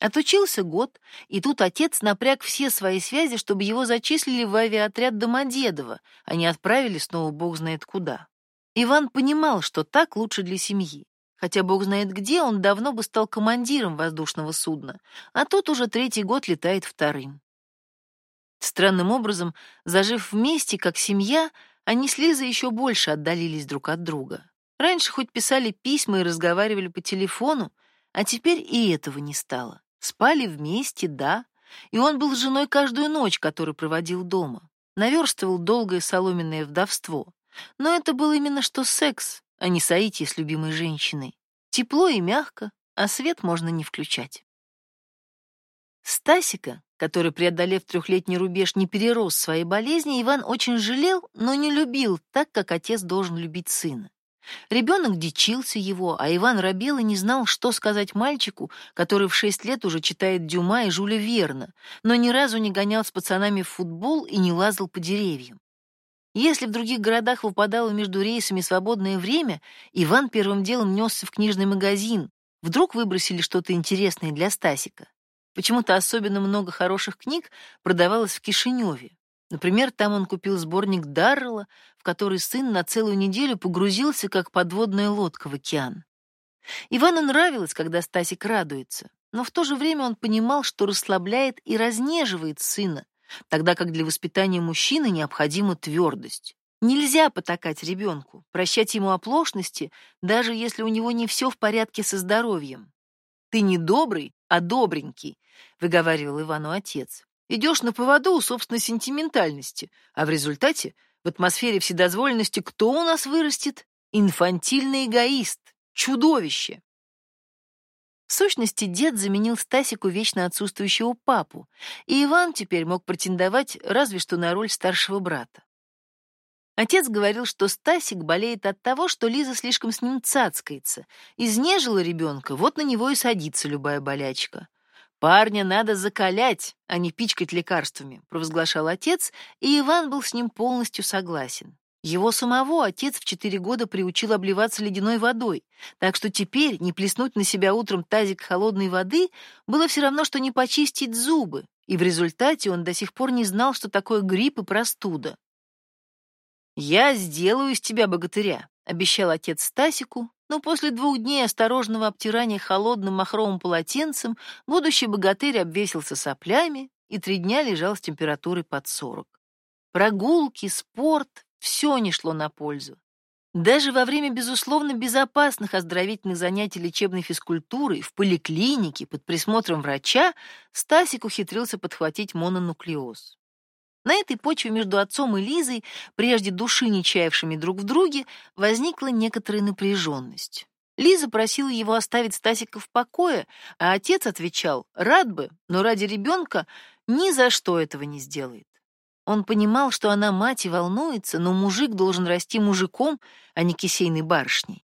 Отучился год, и тут отец напряг все свои связи, чтобы его зачислили в авиаотряд Домодедово, а не отправили снова бог знает куда. Иван понимал, что так лучше для семьи хотя бог знает где, он давно бы стал командиром воздушного судна, а тут уже третий год летает вторым. Странным образом, зажив вместе, как семья, они с Лизой еще больше отдалились друг от друга. Раньше хоть писали письма и разговаривали по телефону, а теперь и этого не стало. Спали вместе, да, и он был женой каждую ночь, которую проводил дома. Наверстывал долгое соломенное вдовство. Но это был именно что секс, а не соитие с любимой женщиной. Тепло и мягко, а свет можно не включать. Стасика, который, преодолев трехлетний рубеж, не перерос своей болезни, Иван очень жалел, но не любил так, как отец должен любить сына. Ребенок дичился его, а Иван робел и не знал, что сказать мальчику, который в шесть лет уже читает Дюма и Жюля Верна, но ни разу не гонял с пацанами в футбол и не лазал по деревьям. Если в других городах выпадало между рейсами свободное время, Иван первым делом несся в книжный магазин. Вдруг выбросили что-то интересное для Стасика. Почему-то особенно много хороших книг продавалось в Кишиневе. Например, там он купил сборник Даррелла, в который сын на целую неделю погрузился, как подводная лодка в океан. Ивану нравилось, когда Стасик радуется, но в то же время он понимал, что расслабляет и разнеживает сына, тогда как для воспитания мужчины необходима твердость. Нельзя потакать ребенку, прощать ему оплошности, даже если у него не все в порядке со здоровьем. «Ты не добрый, а добренький», — выговаривал Ивану отец. Идешь на поводу у собственной сентиментальности, а в результате в атмосфере вседозволенности кто у нас вырастет? Инфантильный эгоист, чудовище. В сущности, дед заменил Стасику вечно отсутствующего папу, и Иван теперь мог претендовать разве что на роль старшего брата. Отец говорил, что Стасик болеет от того, что Лиза слишком с ним цацкается. Изнежила ребенка, вот на него и садится любая болячка. «Парня надо закалять, а не пичкать лекарствами», — провозглашал отец, и Иван был с ним полностью согласен. Его самого отец в четыре года приучил обливаться ледяной водой, так что теперь не плеснуть на себя утром тазик холодной воды было все равно, что не почистить зубы, и в результате он до сих пор не знал, что такое грипп и простуда. «Я сделаю из тебя богатыря», — обещал отец Стасику, но после двух дней осторожного обтирания холодным махровым полотенцем будущий богатырь обвесился соплями и три дня лежал с температурой под сорок. Прогулки, спорт — все не шло на пользу. Даже во время, безусловно, безопасных оздоровительных занятий лечебной физкультурой в поликлинике под присмотром врача Стасик ухитрился подхватить мононуклеоз. На этой почве между отцом и Лизой, прежде души не чаявшими друг в друге, возникла некоторая напряженность. Лиза просила его оставить Стасика в покое, а отец отвечал, рад бы, но ради ребенка ни за что этого не сделает. Он понимал, что она мать и волнуется, но мужик должен расти мужиком, а не кисейной барышней.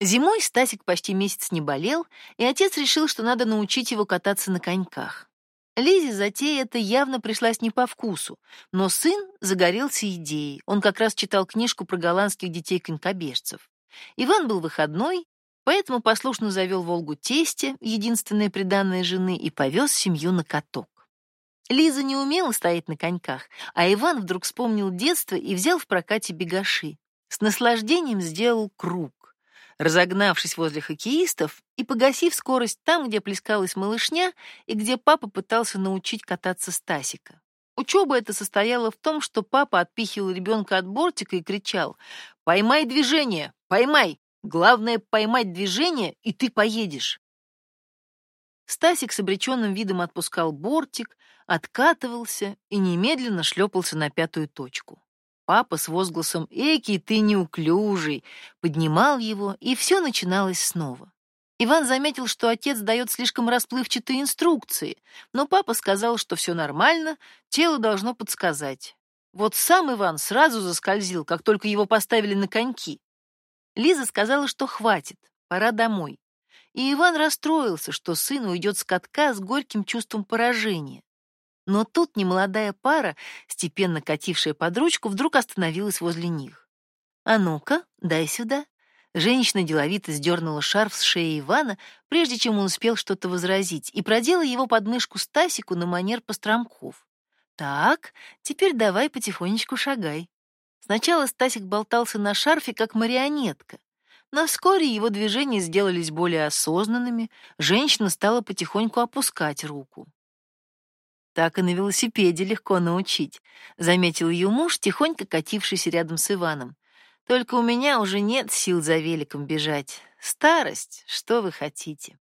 Зимой Стасик почти месяц не болел, и отец решил, что надо научить его кататься на коньках. Лизе затея эта явно пришлась не по вкусу, но сын загорелся идеей. Он как раз читал книжку про голландских детей-конькобежцев. Иван был выходной, поэтому послушно завел Волгу тесте, единственное приданное жены, и повез семью на каток. Лиза не умела стоять на коньках, а Иван вдруг вспомнил детство и взял в прокате бегаши. С наслаждением сделал круг разогнавшись возле хоккеистов и погасив скорость там, где плескалась малышня и где папа пытался научить кататься Стасика. Учеба эта состояла в том, что папа отпихивал ребенка от бортика и кричал «Поймай движение! Поймай! Главное — поймать движение, и ты поедешь!» Стасик с обреченным видом отпускал бортик, откатывался и немедленно шлепался на пятую точку. Папа с возгласом «Эки, ты неуклюжий!» поднимал его, и все начиналось снова. Иван заметил, что отец дает слишком расплывчатые инструкции, но папа сказал, что все нормально, тело должно подсказать. Вот сам Иван сразу заскользил, как только его поставили на коньки. Лиза сказала, что хватит, пора домой. И Иван расстроился, что сын уйдет с катка с горьким чувством поражения. Но тут немолодая пара, степенно катившая под ручку, вдруг остановилась возле них. «А ну-ка, дай сюда». Женщина деловито сдернула шарф с шеи Ивана, прежде чем он успел что-то возразить, и продела его под мышку Стасику на манер постромков. «Так, теперь давай потихонечку шагай». Сначала Стасик болтался на шарфе, как марионетка, Но вскоре его движения сделались более осознанными, женщина стала потихоньку опускать руку. Так и на велосипеде легко научить, заметил ее муж, тихонько катившийся рядом с Иваном. Только у меня уже нет сил за великом бежать. Старость, что вы хотите?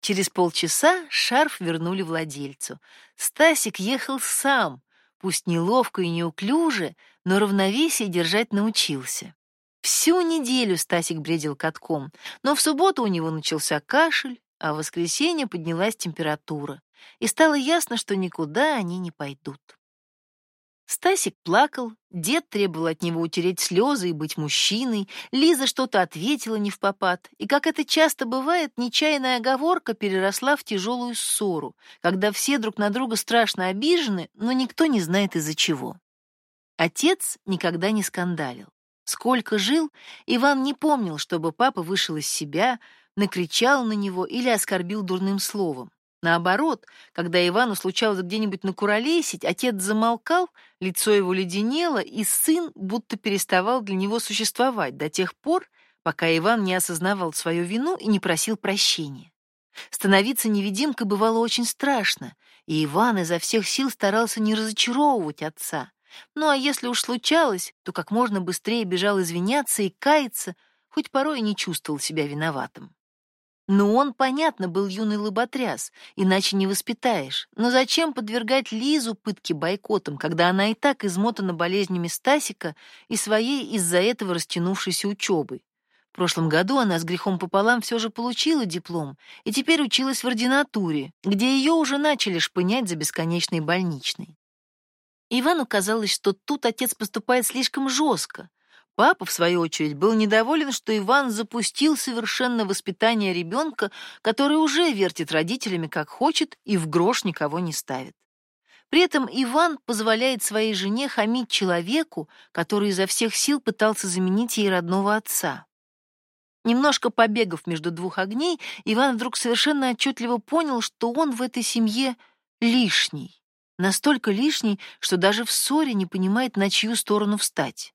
Через полчаса шарф вернули владельцу. Стасик ехал сам, пусть неловко и неуклюже, но равновесие держать научился. Всю неделю Стасик бредил катком, но в субботу у него начался кашель, а в воскресенье поднялась температура, и стало ясно, что никуда они не пойдут. Стасик плакал, дед требовал от него утереть слезы и быть мужчиной, Лиза что-то ответила не в попад, и, как это часто бывает, нечаянная оговорка переросла в тяжелую ссору, когда все друг на друга страшно обижены, но никто не знает из-за чего. Отец никогда не скандалил. Сколько жил, Иван не помнил, чтобы папа вышел из себя, накричал на него или оскорбил дурным словом. Наоборот, когда Ивану случалось где-нибудь накуролесить, отец замолкал, лицо его леденело, и сын будто переставал для него существовать до тех пор, пока Иван не осознавал свою вину и не просил прощения. Становиться невидимкой бывало очень страшно, и Иван изо всех сил старался не разочаровывать отца. Ну а если уж случалось, то как можно быстрее бежал извиняться и каяться, хоть порой и не чувствовал себя виноватым. Но он, понятно, был юный лоботряс, иначе не воспитаешь. Но зачем подвергать Лизу пытке бойкотом, когда она и так измотана болезнями Стасика и своей из-за этого растянувшейся учебой? В прошлом году она с грехом пополам все же получила диплом и теперь училась в ординатуре, где ее уже начали шпынять за бесконечной больничной. Ивану казалось, что тут отец поступает слишком жестко, Папа, в свою очередь, был недоволен, что Иван запустил совершенно воспитание ребенка, который уже вертит родителями как хочет и в грош никого не ставит. При этом Иван позволяет своей жене хамить человеку, который изо всех сил пытался заменить ей родного отца. Немножко побегав между двух огней, Иван вдруг совершенно отчетливо понял, что он в этой семье лишний. Настолько лишний, что даже в ссоре не понимает, на чью сторону встать.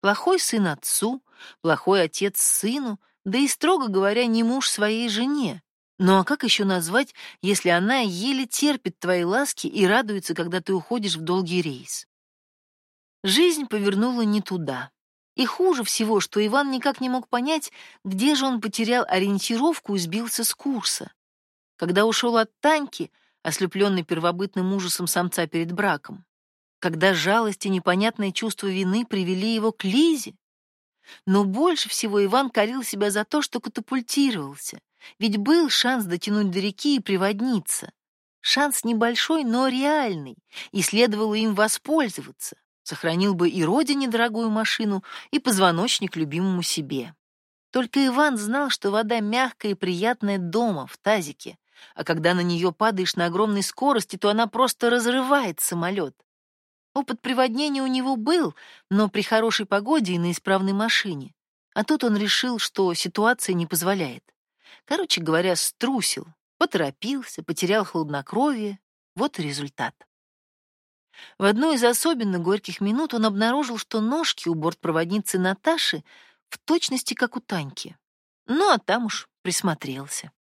Плохой сын отцу, плохой отец сыну, да и, строго говоря, не муж своей жене. Ну а как еще назвать, если она еле терпит твои ласки и радуется, когда ты уходишь в долгий рейс? Жизнь повернула не туда. И хуже всего, что Иван никак не мог понять, где же он потерял ориентировку и сбился с курса. Когда ушел от Таньки, ослепленный первобытным ужасом самца перед браком, когда жалость и непонятное чувство вины привели его к Лизе. Но больше всего Иван корил себя за то, что катапультировался, ведь был шанс дотянуть до реки и приводниться. Шанс небольшой, но реальный, и следовало им воспользоваться. Сохранил бы и родине дорогую машину, и позвоночник любимому себе. Только Иван знал, что вода мягкая и приятная дома, в тазике, а когда на нее падаешь на огромной скорости, то она просто разрывает самолет. Опыт приводнения у него был, но при хорошей погоде и на исправной машине. А тут он решил, что ситуация не позволяет. Короче говоря, струсил, поторопился, потерял хладнокровие. Вот и результат. В одну из особенно горьких минут он обнаружил, что ножки у бортпроводницы Наташи в точности как у Таньки. Ну, а там уж присмотрелся.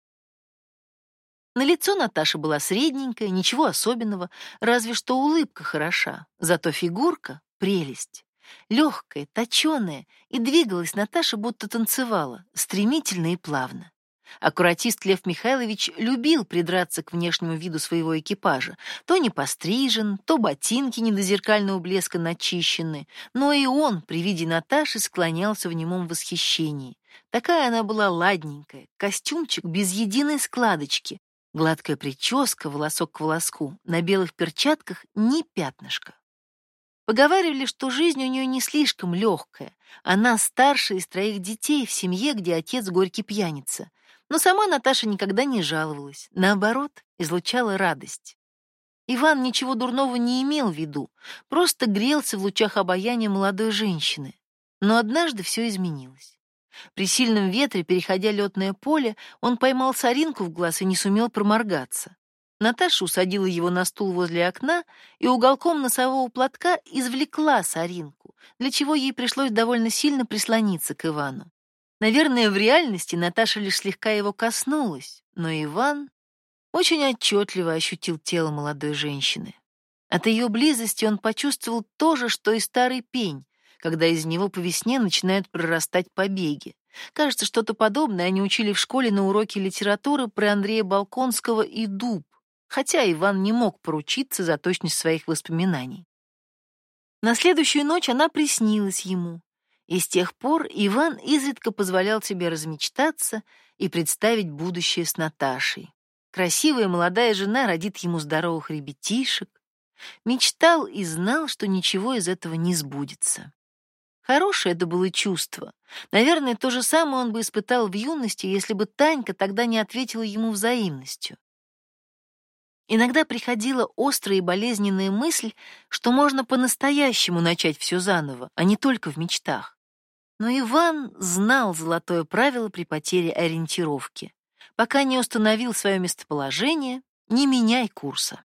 На лицо Наташа была средненькая, ничего особенного, разве что улыбка хороша, зато фигурка — прелесть. Легкая, точеная, и двигалась Наташа, будто танцевала, стремительно и плавно. Аккуратист Лев Михайлович любил придраться к внешнему виду своего экипажа. То не пострижен, то ботинки не до зеркального блеска начищены. Но и он при виде Наташи склонялся в немом восхищении. Такая она была ладненькая, костюмчик без единой складочки, Гладкая прическа, волосок к волоску, на белых перчатках ни пятнышка. Поговаривали, что жизнь у нее не слишком легкая. Она старшая из троих детей в семье, где отец горький пьяница. Но сама Наташа никогда не жаловалась. Наоборот, излучала радость. Иван ничего дурного не имел в виду, просто грелся в лучах обаяния молодой женщины. Но однажды все изменилось. При сильном ветре, переходя летное поле, он поймал соринку в глаз и не сумел проморгаться. Наташа усадила его на стул возле окна и уголком носового платка извлекла соринку, для чего ей пришлось довольно сильно прислониться к Ивану. Наверное, в реальности Наташа лишь слегка его коснулась, но Иван очень отчетливо ощутил тело молодой женщины. От ее близости он почувствовал то же, что и старый пень, когда из него по весне начинают прорастать побеги. Кажется, что-то подобное они учили в школе на уроке литературы про Андрея Балконского и дуб, хотя Иван не мог поручиться за точность своих воспоминаний. На следующую ночь она приснилась ему, и с тех пор Иван изредка позволял себе размечтаться и представить будущее с Наташей. Красивая молодая жена родит ему здоровых ребятишек. Мечтал и знал, что ничего из этого не сбудется. Хорошее это было чувство. Наверное, то же самое он бы испытал в юности, если бы Танька тогда не ответила ему взаимностью. Иногда приходила острая и болезненная мысль, что можно по-настоящему начать все заново, а не только в мечтах. Но Иван знал золотое правило при потере ориентировки. Пока не установил свое местоположение, не меняй курса.